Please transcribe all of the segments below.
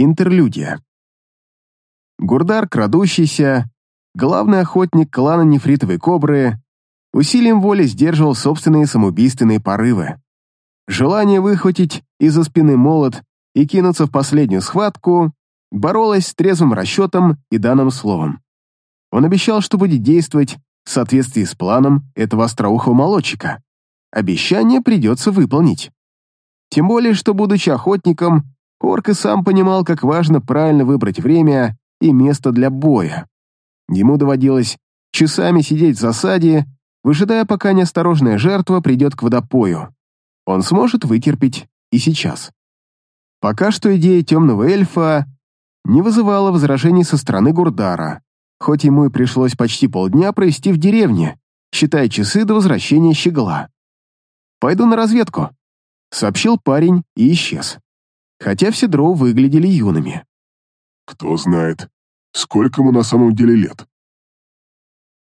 Интерлюдия. Гурдар, крадущийся, главный охотник клана Нефритовой Кобры, усилием воли сдерживал собственные самоубийственные порывы. Желание выхватить из-за спины молот и кинуться в последнюю схватку боролось с трезвым расчетом и данным словом. Он обещал, что будет действовать в соответствии с планом этого остроухого молодчика. Обещание придется выполнить. Тем более, что, будучи охотником, Орк и сам понимал, как важно правильно выбрать время и место для боя. Ему доводилось часами сидеть в засаде, выжидая, пока неосторожная жертва придет к водопою. Он сможет вытерпеть и сейчас. Пока что идея темного эльфа не вызывала возражений со стороны Гурдара, хоть ему и пришлось почти полдня провести в деревне, считая часы до возвращения щегла. «Пойду на разведку», — сообщил парень и исчез хотя все дроу выглядели юными. «Кто знает, сколько ему на самом деле лет?»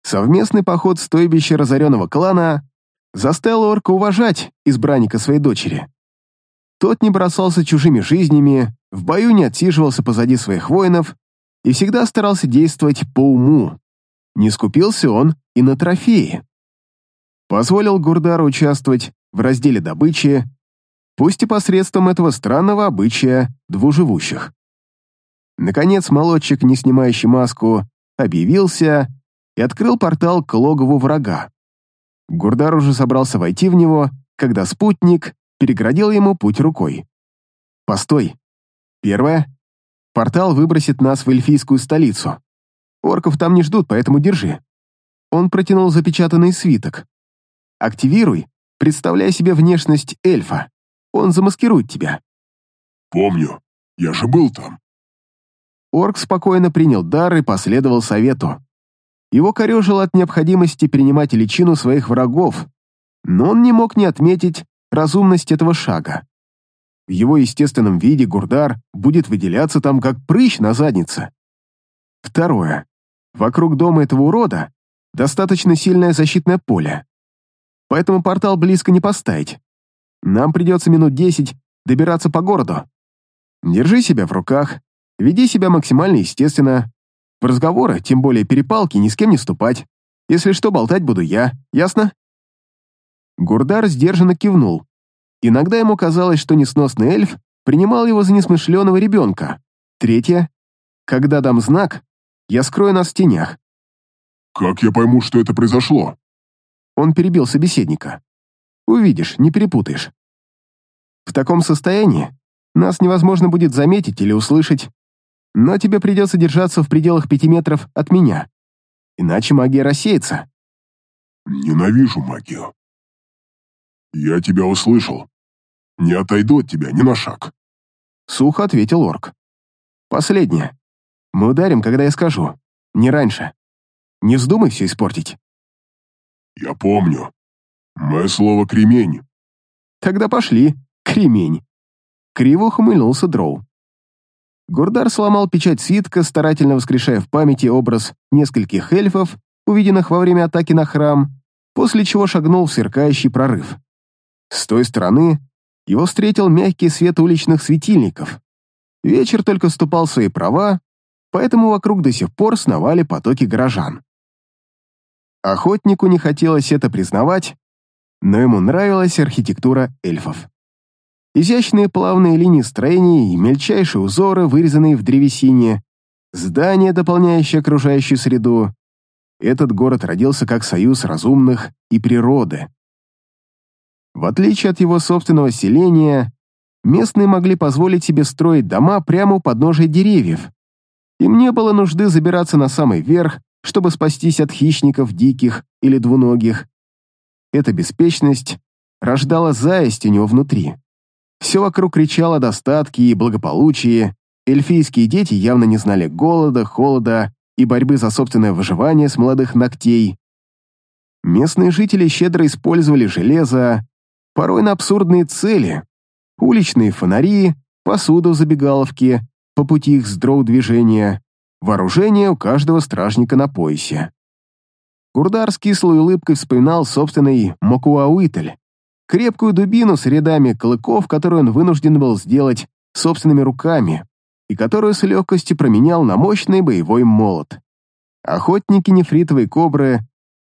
Совместный поход стойбища разоренного клана заставил орка уважать избранника своей дочери. Тот не бросался чужими жизнями, в бою не отсиживался позади своих воинов и всегда старался действовать по уму. Не скупился он и на трофеи. Позволил Гурдару участвовать в разделе добычи пусть и посредством этого странного обычая двуживущих. Наконец, молодчик, не снимающий маску, объявился и открыл портал к логову врага. Гурдар уже собрался войти в него, когда спутник переградил ему путь рукой. «Постой. Первое. Портал выбросит нас в эльфийскую столицу. Орков там не ждут, поэтому держи». Он протянул запечатанный свиток. «Активируй, представляя себе внешность эльфа. Он замаскирует тебя». «Помню. Я же был там». Орк спокойно принял дар и последовал совету. Его корежило от необходимости принимать личину своих врагов, но он не мог не отметить разумность этого шага. В его естественном виде Гурдар будет выделяться там как прыщ на заднице. Второе. Вокруг дома этого урода достаточно сильное защитное поле, поэтому портал близко не поставить. Нам придется минут десять добираться по городу. Держи себя в руках, веди себя максимально естественно. В разговоры, тем более перепалки, ни с кем не вступать. Если что, болтать буду я, ясно?» Гурдар сдержанно кивнул. Иногда ему казалось, что несносный эльф принимал его за несмышленого ребенка. Третье. Когда дам знак, я скрою нас в тенях. «Как я пойму, что это произошло?» Он перебил собеседника. Увидишь, не перепутаешь. В таком состоянии нас невозможно будет заметить или услышать, но тебе придется держаться в пределах пяти метров от меня, иначе магия рассеется. Ненавижу магию. Я тебя услышал. Не отойду от тебя ни на шаг. Сухо ответил орк. Последнее. Мы ударим, когда я скажу. Не раньше. Не вздумай все испортить. Я помню. Мое слово кремень. Тогда пошли, кремень. Криво ухмыльнулся Дроу. Гурдар сломал печать свитка, старательно воскрешая в памяти образ нескольких эльфов, увиденных во время атаки на храм, после чего шагнул в сверкающий прорыв. С той стороны его встретил мягкий свет уличных светильников. Вечер только вступал в свои права, поэтому вокруг до сих пор сновали потоки горожан. Охотнику не хотелось это признавать, но ему нравилась архитектура эльфов. Изящные плавные линии строений и мельчайшие узоры, вырезанные в древесине, здания, дополняющие окружающую среду. Этот город родился как союз разумных и природы. В отличие от его собственного селения, местные могли позволить себе строить дома прямо у подножия деревьев. Им не было нужды забираться на самый верх, чтобы спастись от хищников диких или двуногих, эта беспечность рождала зависть у него внутри. Все вокруг кричало о достатке и благополучии, эльфийские дети явно не знали голода, холода и борьбы за собственное выживание с молодых ногтей. Местные жители щедро использовали железо, порой на абсурдные цели, уличные фонари, посуду в забегаловке, по пути их с дроу движения, вооружение у каждого стражника на поясе. Гурдар с кислой улыбкой вспоминал собственный Мокуауитль, крепкую дубину с рядами клыков, которую он вынужден был сделать собственными руками. и которую с легкостью променял на мощный боевой молот. Охотники нефритовой кобры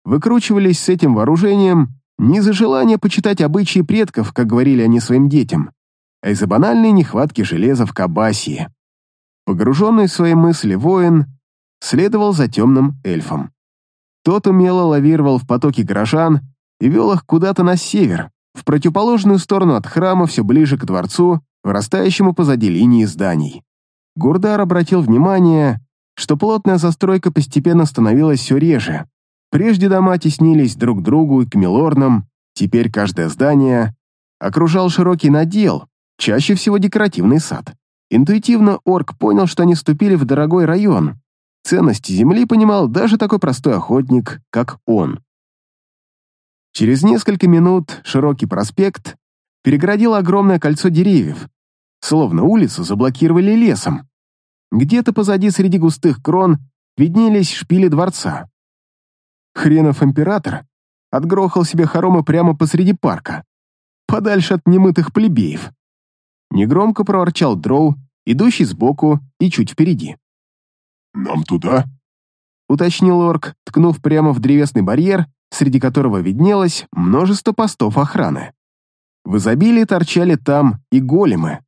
выкручивались с этим вооружением не из-за желания почитать обычаи предков, как говорили они своим детям, а из-за банальной нехватки железа в Кабасии. Погруженный в свои мысли воин следовал за темным эльфом. Тот умело лавировал в потоке горожан и вел их куда-то на север, в противоположную сторону от храма, все ближе к дворцу, вырастающему позади линии зданий. Гурдар обратил внимание, что плотная застройка постепенно становилась все реже. Прежде дома теснились друг к другу и к милорнам, теперь каждое здание окружал широкий надел, чаще всего декоративный сад. Интуитивно орк понял, что они ступили в дорогой район. Ценности земли понимал даже такой простой охотник, как он. Через несколько минут широкий проспект переградил огромное кольцо деревьев, словно улицу заблокировали лесом. Где-то позади среди густых крон виднелись шпили дворца. Хренов император отгрохал себе хоромы прямо посреди парка, подальше от немытых плебеев. Негромко проворчал дроу, идущий сбоку и чуть впереди. «Нам туда?» — уточнил орк, ткнув прямо в древесный барьер, среди которого виднелось множество постов охраны. В изобилии торчали там и големы,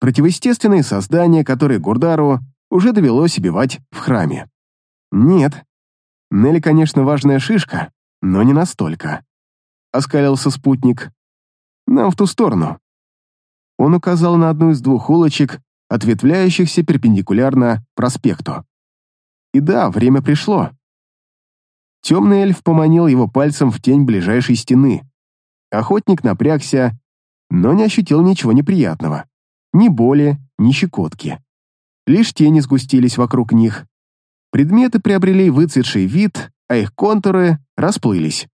противоестественные создания, которые Гурдару уже довелось убивать в храме. Нет, Нелли, конечно, важная шишка, но не настолько. Оскалился спутник. Нам в ту сторону. Он указал на одну из двух улочек, ответвляющихся перпендикулярно проспекту. И да, время пришло. Темный эльф поманил его пальцем в тень ближайшей стены. Охотник напрягся, но не ощутил ничего неприятного. Ни боли, ни щекотки. Лишь тени сгустились вокруг них. Предметы приобрели выцветший вид, а их контуры расплылись.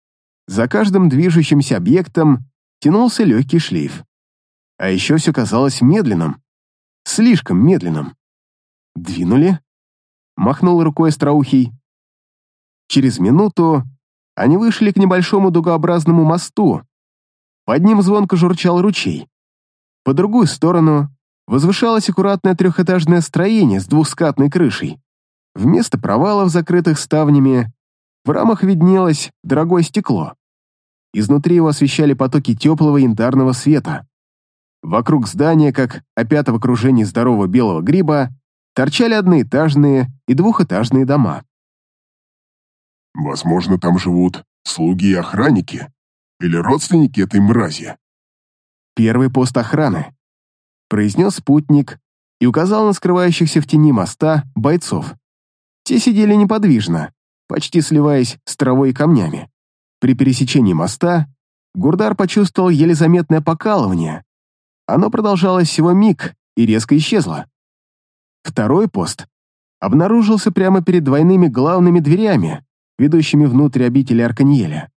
За каждым движущимся объектом тянулся легкий шлейф. А еще все казалось медленным. Слишком медленным. «Двинули?» — махнул рукой остроухий. Через минуту они вышли к небольшому дугообразному мосту. Под ним звонко журчал ручей. По другую сторону возвышалось аккуратное трехэтажное строение с двухскатной крышей. Вместо провалов, закрытых ставнями, в рамах виднелось дорогое стекло. Изнутри его освещали потоки теплого янтарного света. Вокруг здания, как опята в окружении здорового белого гриба, торчали одноэтажные и двухэтажные дома. Возможно, там живут слуги и охранники или родственники этой мрази. Первый пост охраны, произнес спутник и указал на скрывающихся в тени моста бойцов. Те сидели неподвижно, почти сливаясь с травой и камнями. При пересечении моста Гурдар почувствовал еле заметное покалывание. Оно продолжалось всего миг и резко исчезло. Второй пост обнаружился прямо перед двойными главными дверями, ведущими внутрь обители Арканьеля.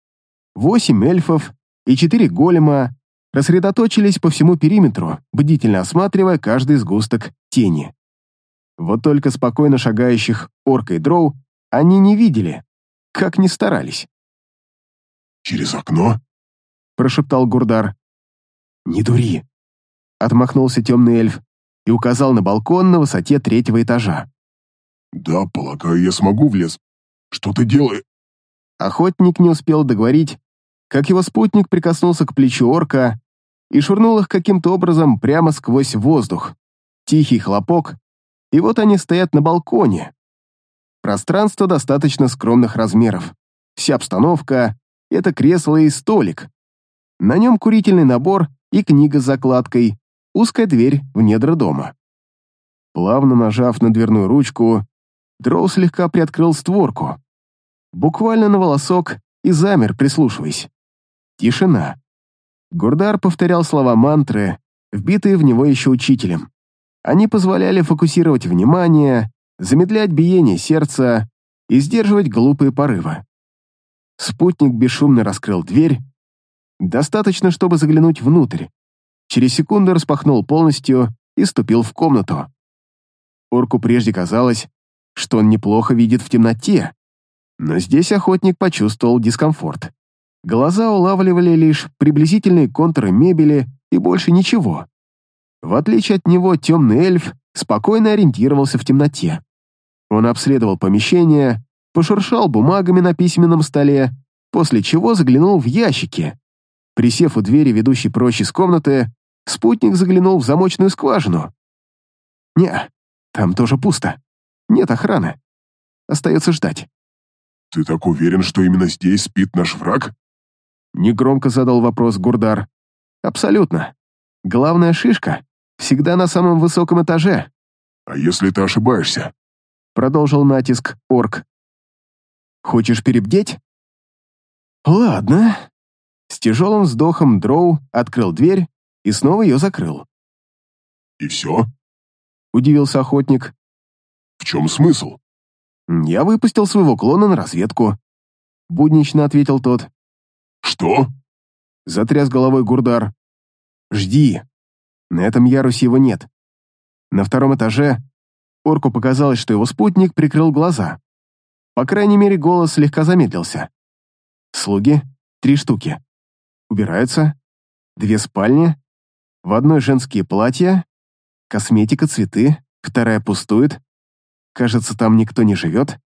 Восемь эльфов и четыре голема рассредоточились по всему периметру, бдительно осматривая каждый сгусток тени. Вот только спокойно шагающих орка и дроу они не видели, как ни старались. «Через окно?» — прошептал Гурдар. «Не дури!» — отмахнулся темный эльф и указал на балкон на высоте третьего этажа. «Да, полагаю, я смогу влез. Что ты делаешь?» Охотник не успел договорить, как его спутник прикоснулся к плечу орка и швырнул их каким-то образом прямо сквозь воздух. Тихий хлопок, и вот они стоят на балконе. Пространство достаточно скромных размеров. Вся обстановка — это кресло и столик. На нем курительный набор и книга с закладкой, узкая дверь в недра дома. Плавно нажав на дверную ручку, Дроу слегка приоткрыл створку. Буквально на волосок и замер, прислушиваясь. Тишина. Гурдар повторял слова мантры, вбитые в него еще учителем. Они позволяли фокусировать внимание, замедлять биение сердца и сдерживать глупые порывы. Спутник бесшумно раскрыл дверь. Достаточно, чтобы заглянуть внутрь. Через секунду распахнул полностью и ступил в комнату. Орку прежде казалось, что он неплохо видит в темноте, но здесь охотник почувствовал дискомфорт. Глаза улавливали лишь приблизительные контуры мебели и больше ничего. В отличие от него, темный эльф спокойно ориентировался в темноте. Он обследовал помещение, пошуршал бумагами на письменном столе, после чего заглянул в ящики. Присев у двери, ведущей прочь из комнаты, спутник заглянул в замочную скважину. Не, там тоже пусто. Нет охраны. Остается ждать. «Ты так уверен, что именно здесь спит наш враг?» Негромко задал вопрос Гурдар. «Абсолютно. Главная шишка всегда на самом высоком этаже». «А если ты ошибаешься?» Продолжил натиск орк. «Хочешь перебдеть?» «Ладно». С тяжелым вздохом Дроу открыл дверь и снова ее закрыл. «И все?» Удивился охотник. «В чем смысл?» «Я выпустил своего клона на разведку», — буднично ответил тот. «Что?» — затряс головой Гурдар. «Жди. На этом ярусе его нет. На втором этаже орку показалось, что его спутник прикрыл глаза. По крайней мере, голос слегка замедлился. Слуги — три штуки. Убираются. Две спальни. В одной женские платья. Косметика, цветы. Вторая пустует. Кажется, там никто не живет.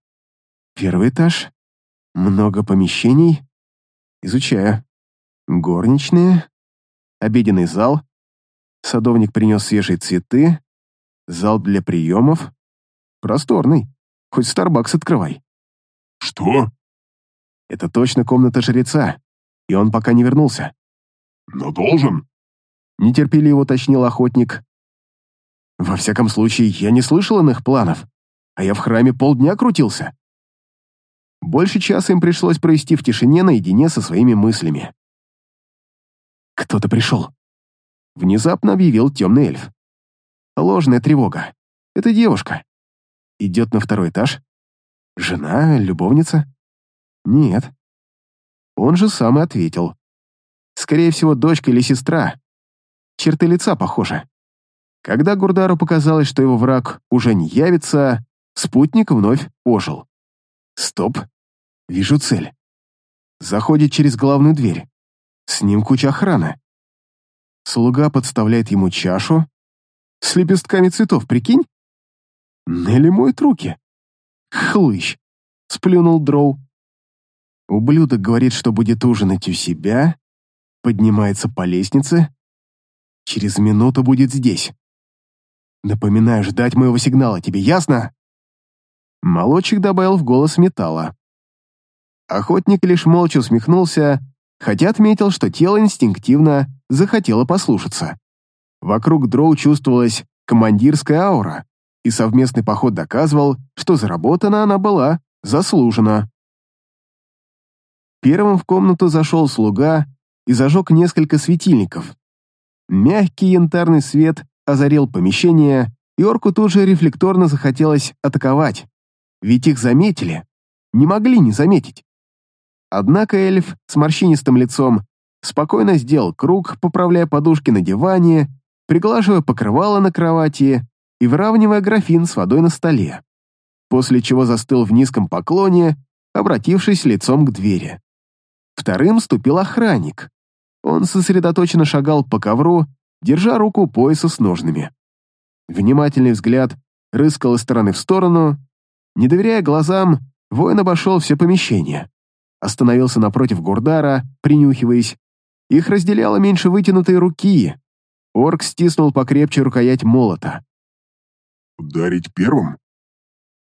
Первый этаж. Много помещений. Изучаю. Горничные. Обеденный зал. Садовник принес свежие цветы. Зал для приемов. Просторный. Хоть Старбакс открывай. «Что?» Это точно комната жреца, и он пока не вернулся. «Но должен?» Нетерпеливо уточнил охотник. Во всяком случае, я не слышал иных планов а я в храме полдня крутился. Больше часа им пришлось провести в тишине наедине со своими мыслями. «Кто-то пришел», — внезапно объявил темный эльф. «Ложная тревога. Это девушка. Идет на второй этаж. Жена, любовница? Нет. Он же сам и ответил. Скорее всего, дочка или сестра. Черты лица похожи. Когда Гурдару показалось, что его враг уже не явится, Спутник вновь ожил. Стоп. Вижу цель. Заходит через главную дверь. С ним куча охраны. Слуга подставляет ему чашу. С лепестками цветов, прикинь? Нелли моет руки. Хлыщ. Сплюнул Дроу. Ублюдок говорит, что будет ужинать у себя. Поднимается по лестнице. Через минуту будет здесь. Напоминаю ждать моего сигнала, тебе ясно? Молодчик добавил в голос металла. Охотник лишь молча усмехнулся, хотя отметил, что тело инстинктивно захотело послушаться. Вокруг дроу чувствовалась командирская аура, и совместный поход доказывал, что заработана она была заслужена. Первым в комнату зашел слуга и зажег несколько светильников. Мягкий янтарный свет озарил помещение, и орку тут же рефлекторно захотелось атаковать ведь их заметили, не могли не заметить. Однако эльф с морщинистым лицом спокойно сделал круг, поправляя подушки на диване, приглаживая покрывало на кровати и выравнивая графин с водой на столе, после чего застыл в низком поклоне, обратившись лицом к двери. Вторым ступил охранник. Он сосредоточенно шагал по ковру, держа руку пояса с ножными. Внимательный взгляд рыскал из стороны в сторону, не доверяя глазам, воин обошел все помещение. Остановился напротив Гурдара, принюхиваясь. Их разделяло меньше вытянутой руки. Орк стиснул покрепче рукоять молота. «Ударить первым?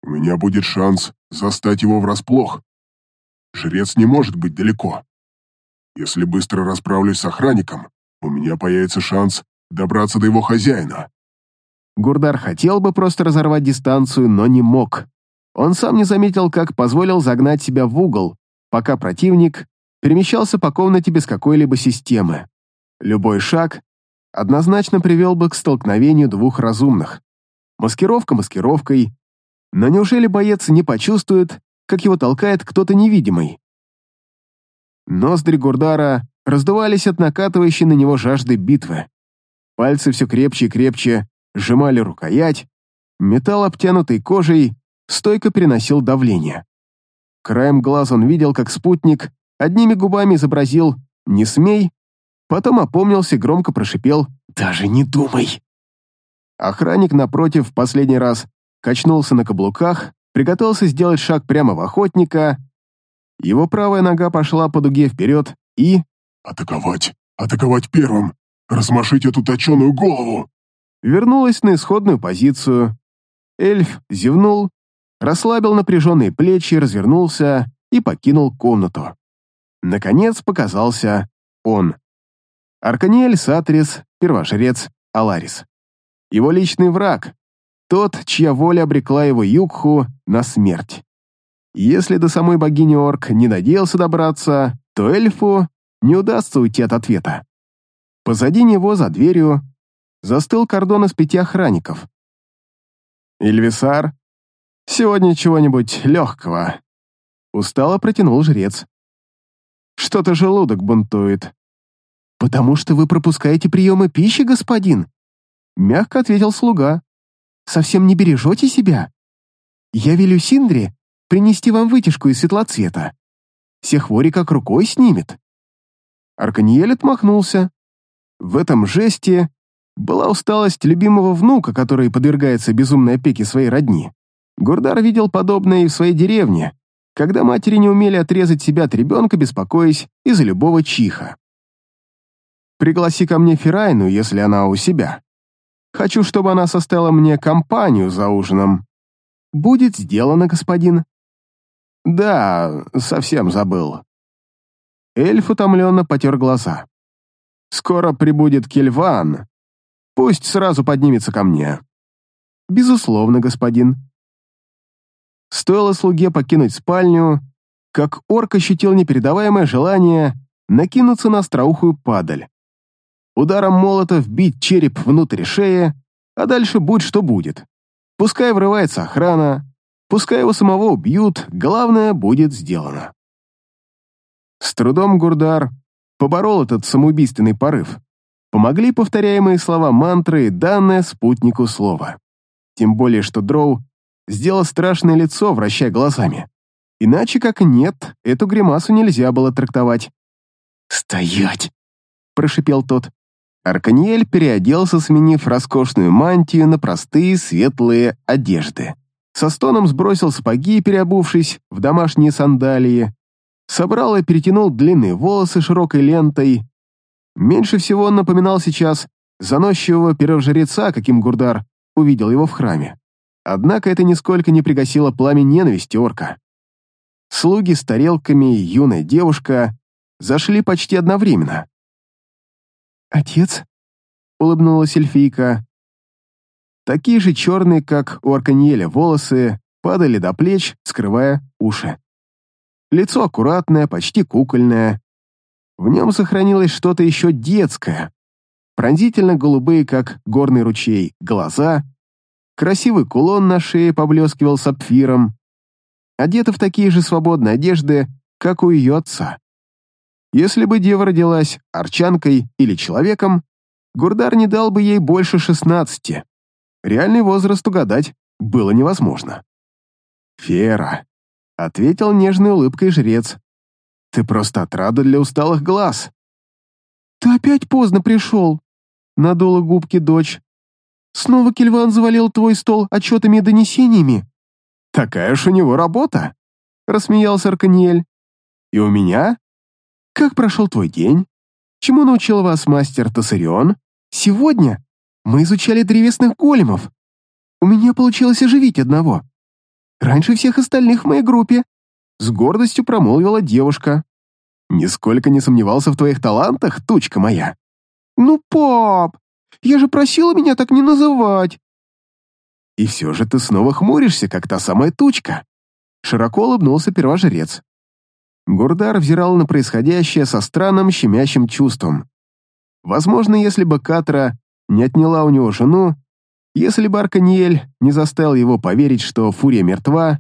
У меня будет шанс застать его врасплох. Жрец не может быть далеко. Если быстро расправлюсь с охранником, у меня появится шанс добраться до его хозяина». Гурдар хотел бы просто разорвать дистанцию, но не мог. Он сам не заметил, как позволил загнать себя в угол, пока противник перемещался по комнате без какой-либо системы. Любой шаг однозначно привел бы к столкновению двух разумных. Маскировка маскировкой, но неужели боец не почувствует, как его толкает кто-то невидимый? Ноздри Гурдара раздувались от накатывающей на него жажды битвы. Пальцы все крепче и крепче сжимали рукоять, металл, обтянутый кожей, стойко переносил давление. Краем глаз он видел, как спутник одними губами изобразил «не смей», потом опомнился, громко прошипел «даже не думай». Охранник, напротив, в последний раз качнулся на каблуках, приготовился сделать шаг прямо в охотника. Его правая нога пошла по дуге вперед и... «Атаковать! Атаковать первым! Размашить эту точеную голову!» Вернулась на исходную позицию. Эльф зевнул, расслабил напряженные плечи, развернулся и покинул комнату. Наконец показался он. Арканиэль Сатрис, первожрец Аларис. Его личный враг, тот, чья воля обрекла его Югху на смерть. Если до самой богини Орк не надеялся добраться, то эльфу не удастся уйти от ответа. Позади него, за дверью, застыл кордон из пяти охранников. «Ильвисар, сегодня чего-нибудь легкого», — устало протянул жрец. «Что-то желудок бунтует». «Потому что вы пропускаете приемы пищи, господин», — мягко ответил слуга. «Совсем не бережете себя? Я велю Синдре принести вам вытяжку из светлоцвета. Все хвори как рукой снимет». Арканиель отмахнулся. В этом жесте была усталость любимого внука, который подвергается безумной опеке своей родни. Гурдар видел подобное и в своей деревне, когда матери не умели отрезать себя от ребенка, беспокоясь из-за любого чиха. «Пригласи ко мне Ферайну, если она у себя. Хочу, чтобы она составила мне компанию за ужином». «Будет сделано, господин». «Да, совсем забыл». Эльф утомленно потер глаза. «Скоро прибудет Кельван, Пусть сразу поднимется ко мне». «Безусловно, господин». Стоило слуге покинуть спальню, как орк ощутил непередаваемое желание накинуться на остроухую падаль. Ударом молота вбить череп внутрь шеи, а дальше будь что будет. Пускай врывается охрана, пускай его самого убьют, главное будет сделано. С трудом Гурдар поборол этот самоубийственный порыв помогли повторяемые слова мантры данное спутнику слова. Тем более, что Дроу сделал страшное лицо, вращая глазами. Иначе как нет, эту гримасу нельзя было трактовать. «Стоять!» — прошипел тот. Арканиэль переоделся, сменив роскошную мантию на простые светлые одежды. Со стоном сбросил сапоги, переобувшись в домашние сандалии, собрал и перетянул длинные волосы широкой лентой, Меньше всего он напоминал сейчас заносчивого первожреца, каким Гурдар увидел его в храме. Однако это нисколько не пригасило пламя ненависти орка. Слуги с тарелками и юная девушка зашли почти одновременно. «Отец?» — улыбнулась эльфийка. Такие же черные, как у Арканьеля, волосы падали до плеч, скрывая уши. Лицо аккуратное, почти кукольное, в нем сохранилось что-то еще детское. Пронзительно голубые, как горный ручей, глаза, красивый кулон на шее поблескивал сапфиром, одета в такие же свободные одежды, как у ее отца. Если бы дева родилась арчанкой или человеком, Гурдар не дал бы ей больше шестнадцати. Реальный возраст угадать было невозможно. «Фера», — ответил нежной улыбкой жрец, ты просто отрада для усталых глаз. Ты опять поздно пришел, надула губки дочь. Снова Кельван завалил твой стол отчетами и донесениями. Такая уж у него работа, рассмеялся Арканиэль. И у меня? Как прошел твой день? Чему научил вас мастер Тассарион? Сегодня мы изучали древесных големов. У меня получилось оживить одного. Раньше всех остальных в моей группе. С гордостью промолвила девушка. «Нисколько не сомневался в твоих талантах, тучка моя». «Ну, пап, я же просила меня так не называть». «И все же ты снова хмуришься, как та самая тучка», широко улыбнулся первожрец. Гурдар взирал на происходящее со странным щемящим чувством. Возможно, если бы Катра не отняла у него жену, если бы Арканиэль не заставил его поверить, что Фурия мертва,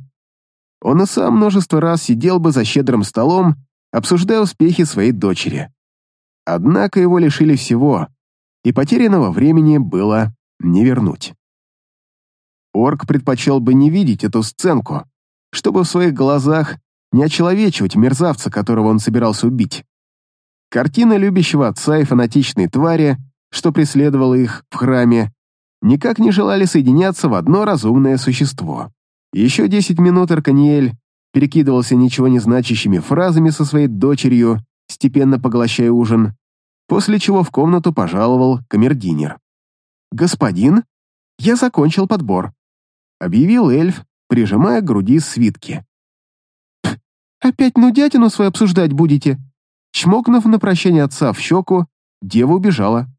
он и сам множество раз сидел бы за щедрым столом, обсуждая успехи своей дочери. Однако его лишили всего, и потерянного времени было не вернуть. Орк предпочел бы не видеть эту сценку, чтобы в своих глазах не очеловечивать мерзавца, которого он собирался убить. Картина любящего отца и фанатичной твари, что преследовала их в храме, никак не желали соединяться в одно разумное существо. Еще десять минут Арканиэль перекидывался ничего не значащими фразами со своей дочерью, степенно поглощая ужин, после чего в комнату пожаловал камердинер. «Господин, я закончил подбор», — объявил эльф, прижимая к груди свитки. «Опять нудятину свою обсуждать будете?» Чмокнув на прощание отца в щеку, дева убежала.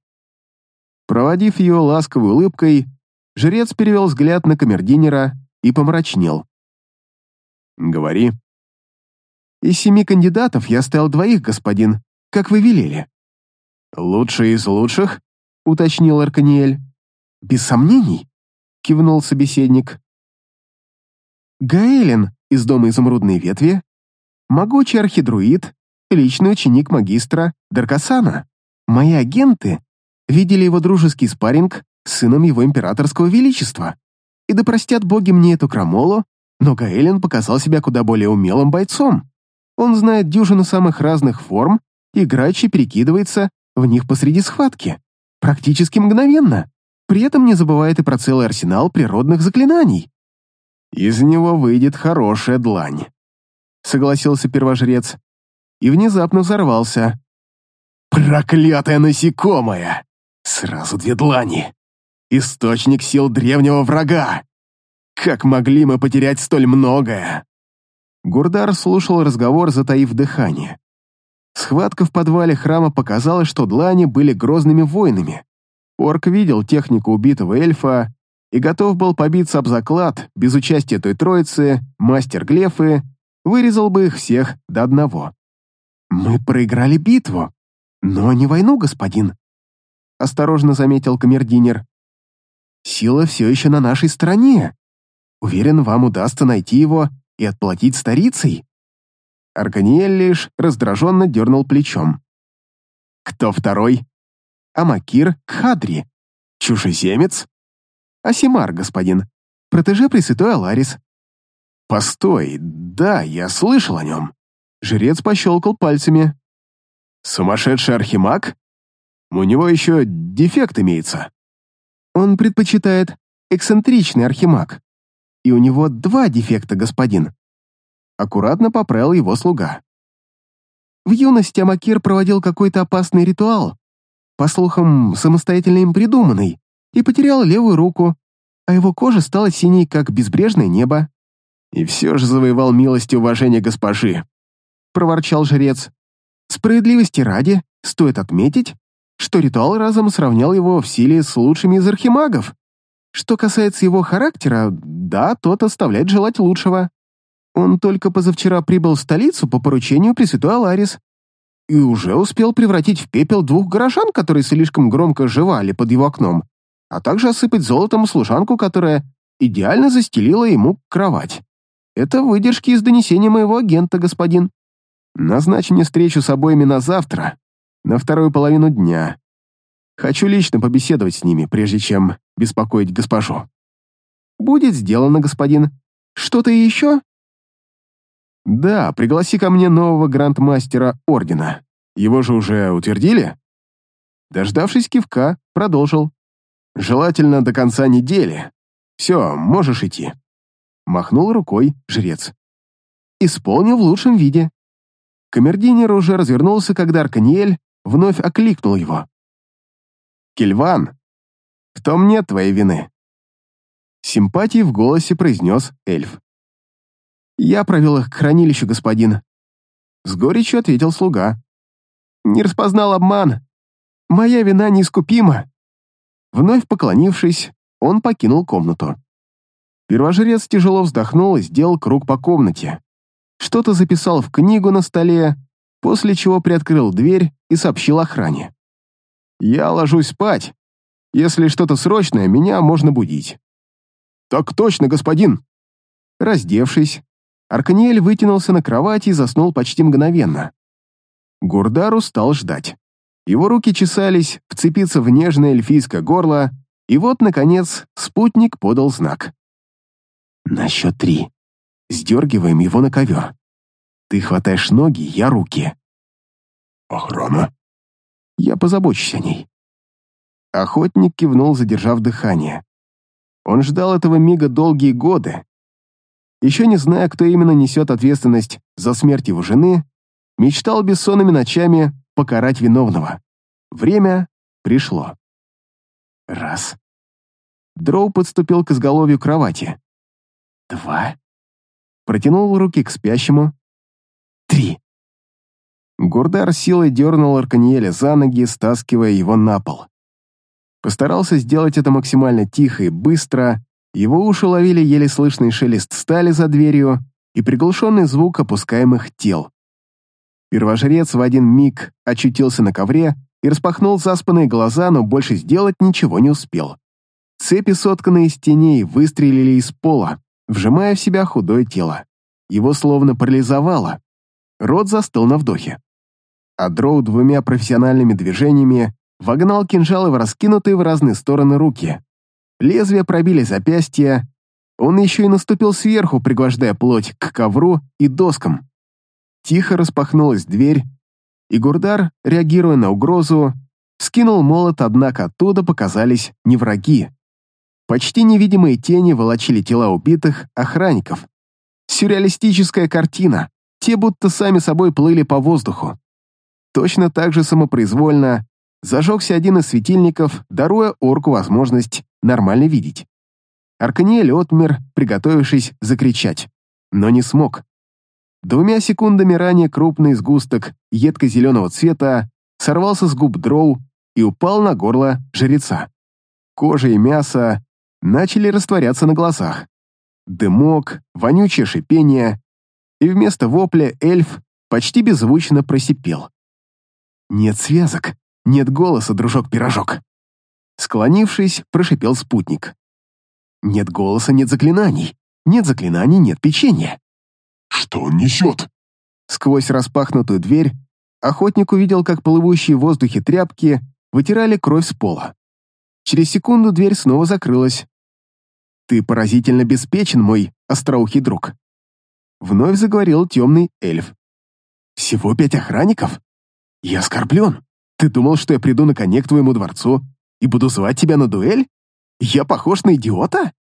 Проводив ее ласковой улыбкой, жрец перевел взгляд на камердинера и помрачнел. «Говори». «Из семи кандидатов я оставил двоих, господин, как вы велели». «Лучший из лучших?» — уточнил Арканиэль. «Без сомнений», — кивнул собеседник. Гаэлен из дома изумрудной ветви, могучий архидруид, личный ученик магистра Даркасана. Мои агенты видели его дружеский спарринг с сыном его императорского величества. И да простят боги мне эту крамолу, но Гаэлен показал себя куда более умелым бойцом. Он знает дюжину самых разных форм и грачи перекидывается в них посреди схватки. Практически мгновенно. При этом не забывает и про целый арсенал природных заклинаний. «Из него выйдет хорошая длань», — согласился первожрец. И внезапно взорвался. «Проклятое насекомое! Сразу две длани! Источник сил древнего врага! Как могли мы потерять столь многое?» Гурдар слушал разговор, затаив дыхание. Схватка в подвале храма показала, что длани были грозными воинами. Орк видел технику убитого эльфа и готов был побиться об заклад, без участия той троицы, мастер Глефы, вырезал бы их всех до одного. «Мы проиграли битву, но не войну, господин», — осторожно заметил камердинер. «Сила все еще на нашей стороне. Уверен, вам удастся найти его и отплатить старицей». Арканиэль лишь раздраженно дернул плечом. «Кто второй?» «Амакир Кхадри. Чужеземец?» Асимар, господин. Протеже Пресвятой Аларис». «Постой, да, я слышал о нем». Жрец пощелкал пальцами. «Сумасшедший архимаг? У него еще дефект имеется». «Он предпочитает эксцентричный архимаг. И у него два дефекта, господин». Аккуратно поправил его слуга. В юности Амакир проводил какой-то опасный ритуал, по слухам, самостоятельно им придуманный, и потерял левую руку, а его кожа стала синей, как безбрежное небо. И все же завоевал милость и уважение госпожи, проворчал жрец. Справедливости ради, стоит отметить, что ритуал разом сравнял его в силе с лучшими из архимагов. Что касается его характера, да, тот оставляет желать лучшего. Он только позавчера прибыл в столицу по поручению Пресвятой Аларис и уже успел превратить в пепел двух горожан, которые слишком громко жевали под его окном а также осыпать золотом служанку, которая идеально застелила ему кровать. Это выдержки из донесения моего агента, господин. Назначь мне встречу с обоими на завтра, на вторую половину дня. Хочу лично побеседовать с ними, прежде чем беспокоить госпожу. Будет сделано, господин. Что-то еще? Да, пригласи ко мне нового грандмастера Ордена. Его же уже утвердили? Дождавшись кивка, продолжил. Желательно до конца недели. Все, можешь идти. Махнул рукой жрец. Исполнил в лучшем виде. Камердинер уже развернулся, когда Арканиэль вновь окликнул его. «Кельван, в том нет твоей вины». Симпатии в голосе произнес эльф. «Я провел их к хранилищу, господин». С горечью ответил слуга. «Не распознал обман. Моя вина неискупима. Вновь поклонившись, он покинул комнату. Первожрец тяжело вздохнул и сделал круг по комнате. Что-то записал в книгу на столе, после чего приоткрыл дверь и сообщил охране. «Я ложусь спать. Если что-то срочное, меня можно будить». «Так точно, господин!» Раздевшись, Арканиэль вытянулся на кровати и заснул почти мгновенно. Гурдару стал ждать. Его руки чесались, вцепиться в нежное эльфийское горло, и вот, наконец, спутник подал знак. «На счет три. Сдергиваем его на ковер. Ты хватаешь ноги, я руки». «Охрана?» «Я позабочусь о ней». Охотник кивнул, задержав дыхание. Он ждал этого мига долгие годы. Еще не зная, кто именно несет ответственность за смерть его жены, мечтал бессонными ночами покарать виновного. Время пришло. Раз. Дроу подступил к изголовью кровати. Два. Протянул руки к спящему. Три. Гурдар силой дернул Арканиеля за ноги, стаскивая его на пол. Постарался сделать это максимально тихо и быстро, его уши ловили еле слышный шелест стали за дверью и приглушенный звук опускаемых тел. Первожрец в один миг очутился на ковре и распахнул заспанные глаза, но больше сделать ничего не успел. Цепи, сотканные из теней, выстрелили из пола, вжимая в себя худое тело. Его словно парализовало. Рот застыл на вдохе. А Дроу двумя профессиональными движениями вогнал кинжалы в раскинутые в разные стороны руки. Лезвия пробили запястья. Он еще и наступил сверху, пригвождая плоть к ковру и доскам. Тихо распахнулась дверь, и Гурдар, реагируя на угрозу, скинул молот, однако оттуда показались не враги. Почти невидимые тени волочили тела убитых охранников. Сюрреалистическая картина. Те будто сами собой плыли по воздуху. Точно так же самопроизвольно зажегся один из светильников, даруя орку возможность нормально видеть. Арканиэль отмер, приготовившись закричать, но не смог. Двумя секундами ранее крупный сгусток едко-зеленого цвета сорвался с губ дроу и упал на горло жреца. Кожа и мясо начали растворяться на глазах. Дымок, вонючее шипение, и вместо вопля эльф почти беззвучно просипел. «Нет связок, нет голоса, дружок-пирожок!» Склонившись, прошипел спутник. «Нет голоса, нет заклинаний, нет заклинаний, нет печенья!» «Что он несет?» Сквозь распахнутую дверь охотник увидел, как плывущие в воздухе тряпки вытирали кровь с пола. Через секунду дверь снова закрылась. «Ты поразительно беспечен, мой остроухий друг», — вновь заговорил темный эльф. «Всего пять охранников? Я оскорблен. Ты думал, что я приду на коне к твоему дворцу и буду звать тебя на дуэль? Я похож на идиота?»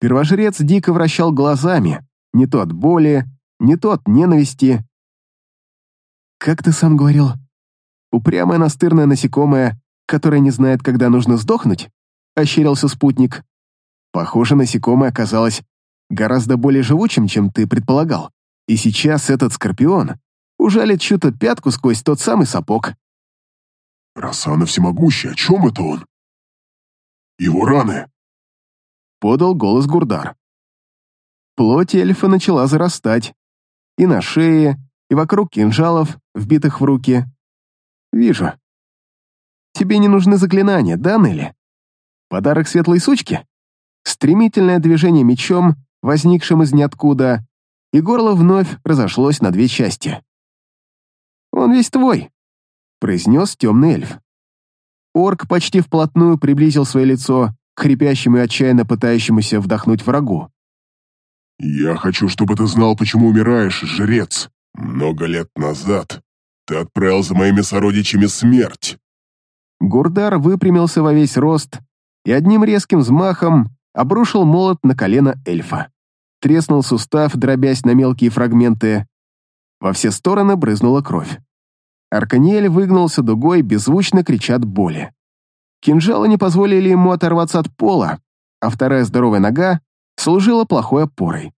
Первожрец дико вращал глазами, не то от боли, не то от ненависти. «Как ты сам говорил? Упрямое настырное насекомое, которое не знает, когда нужно сдохнуть?» — ощерился спутник. «Похоже, насекомое оказалось гораздо более живучим, чем ты предполагал. И сейчас этот скорпион ужалит чью-то пятку сквозь тот самый сапог». «Рассана всемогущий, о чем это он?» «Его раны!» — подал голос Гурдар. Плоть эльфа начала зарастать. И на шее, и вокруг кинжалов, вбитых в руки. Вижу. Тебе не нужны заклинания, да, Нелли? Подарок светлой сучки? Стремительное движение мечом, возникшим из ниоткуда, и горло вновь разошлось на две части. «Он весь твой», — произнес темный эльф. Орк почти вплотную приблизил свое лицо к хрипящему и отчаянно пытающемуся вдохнуть врагу. «Я хочу, чтобы ты знал, почему умираешь, жрец. Много лет назад ты отправил за моими сородичами смерть». Гурдар выпрямился во весь рост и одним резким взмахом обрушил молот на колено эльфа. Треснул сустав, дробясь на мелкие фрагменты. Во все стороны брызнула кровь. Арканиэль выгнулся дугой, беззвучно кричат боли. Кинжалы не позволили ему оторваться от пола, а вторая здоровая нога служила плохой опорой.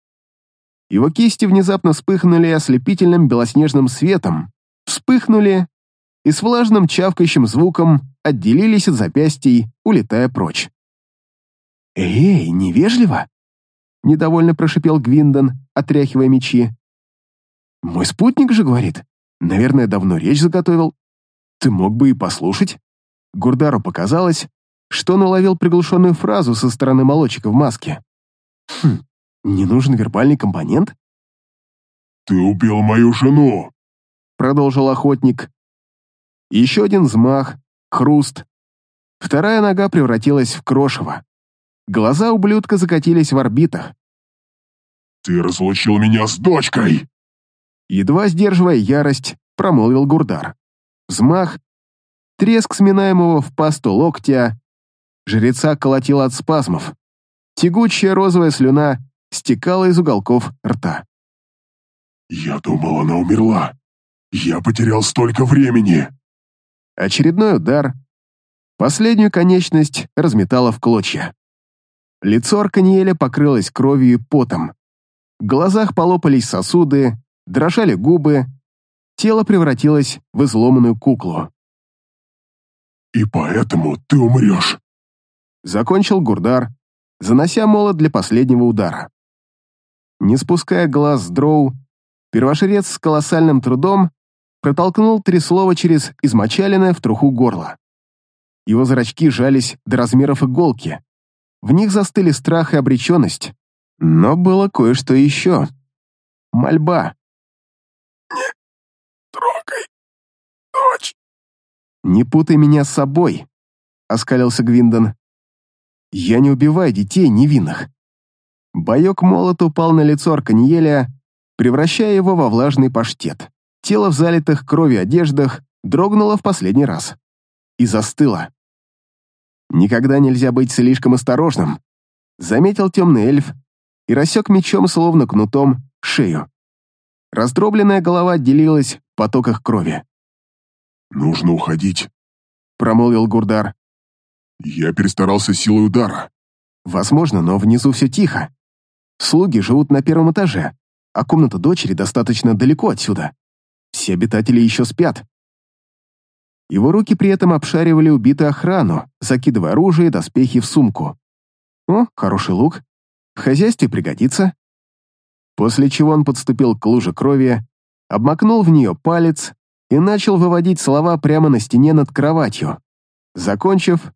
Его кисти внезапно вспыхнули ослепительным белоснежным светом, вспыхнули и с влажным чавкающим звуком отделились от запястий, улетая прочь. «Эй, невежливо!» — недовольно прошипел Гвиндон, отряхивая мечи. «Мой спутник же говорит. Наверное, давно речь заготовил. Ты мог бы и послушать». Гурдару показалось, что он уловил приглушенную фразу со стороны молочика в маске. Хм, не нужен вербальный компонент? «Ты убил мою жену!» Продолжил охотник. Еще один взмах, хруст. Вторая нога превратилась в крошево. Глаза ублюдка закатились в орбитах. «Ты разлучил меня с дочкой!» Едва сдерживая ярость, промолвил Гурдар. Взмах. Треск сминаемого в пасту локтя. Жреца колотило от спазмов. Тягучая розовая слюна стекала из уголков рта. «Я думал, она умерла. Я потерял столько времени!» Очередной удар. Последнюю конечность разметала в клочья. Лицо Арканиеля покрылось кровью и потом. В глазах полопались сосуды, дрожали губы, тело превратилось в изломанную куклу. «И поэтому ты умрешь», — закончил Гурдар, занося молот для последнего удара. Не спуская глаз с дроу, первошерец с колоссальным трудом протолкнул три слова через измочаленное в труху горло. Его зрачки жались до размеров иголки. В них застыли страх и обреченность. Но было кое-что еще. Мольба. «Не трогай, дочь!» «Не путай меня с собой», — оскалился Гвиндон. «Я не убиваю детей невинных». Боек молот упал на лицо Арканьеля, превращая его во влажный паштет. Тело в залитых кровью одеждах дрогнуло в последний раз. И застыло. «Никогда нельзя быть слишком осторожным», — заметил темный эльф и рассек мечом, словно кнутом, шею. Раздробленная голова отделилась в потоках крови. «Нужно уходить», — промолвил Гурдар. «Я перестарался силой удара». «Возможно, но внизу все тихо. Слуги живут на первом этаже, а комната дочери достаточно далеко отсюда. Все обитатели еще спят». Его руки при этом обшаривали убитую охрану, закидывая оружие и доспехи в сумку. «О, хороший лук. В хозяйстве пригодится». После чего он подступил к луже крови, обмакнул в нее палец и начал выводить слова прямо на стене над кроватью. Закончив,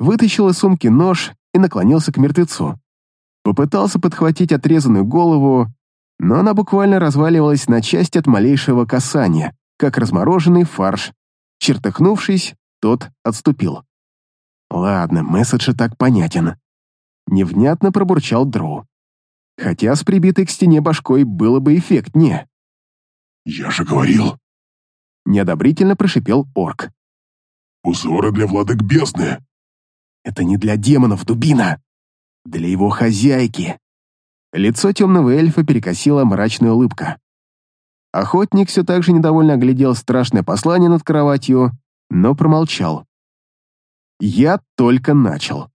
вытащил из сумки нож и наклонился к мертвецу. Попытался подхватить отрезанную голову, но она буквально разваливалась на части от малейшего касания, как размороженный фарш. Чертыхнувшись, тот отступил. Ладно, месседж и так понятен. Невнятно пробурчал Дроу. Хотя с прибитой к стене башкой было бы эффектнее. «Я же говорил!» Неодобрительно прошипел орк. «Узоры для владык бездны!» «Это не для демонов, дубина! Для его хозяйки!» Лицо темного эльфа перекосила мрачная улыбка. Охотник все так же недовольно оглядел страшное послание над кроватью, но промолчал. «Я только начал».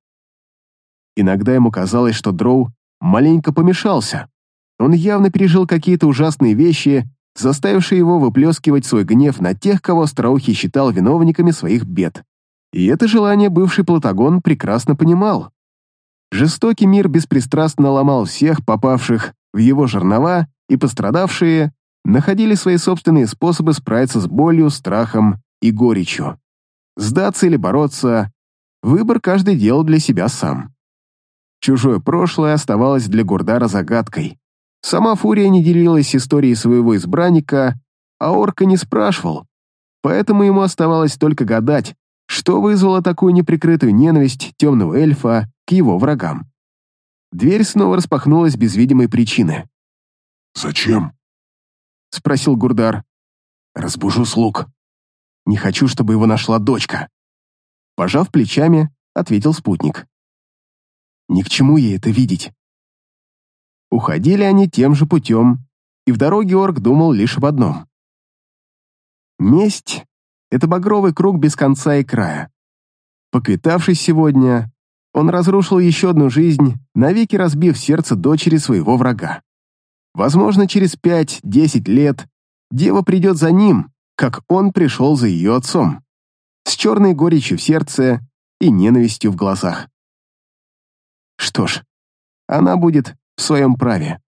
Иногда ему казалось, что Дроу маленько помешался. Он явно пережил какие-то ужасные вещи заставивший его выплескивать свой гнев на тех, кого Остроухий считал виновниками своих бед. И это желание бывший Платагон прекрасно понимал. Жестокий мир беспристрастно ломал всех, попавших в его жернова, и пострадавшие находили свои собственные способы справиться с болью, страхом и горечью. Сдаться или бороться — выбор каждый делал для себя сам. Чужое прошлое оставалось для Гурдара загадкой. Сама Фурия не делилась историей своего избранника, а Орка не спрашивал, поэтому ему оставалось только гадать, что вызвало такую неприкрытую ненависть темного эльфа к его врагам. Дверь снова распахнулась без видимой причины. «Зачем?» — спросил Гурдар. «Разбужу слуг. Не хочу, чтобы его нашла дочка». Пожав плечами, ответил спутник. «Ни к чему ей это видеть. Уходили они тем же путем, и в дороге орк думал лишь об одном. Месть — это багровый круг без конца и края. Поквитавшись сегодня, он разрушил еще одну жизнь, навеки разбив сердце дочери своего врага. Возможно, через пять-десять лет дева придет за ним, как он пришел за ее отцом, с черной горечью в сердце и ненавистью в глазах. Что ж, она будет в своем праве.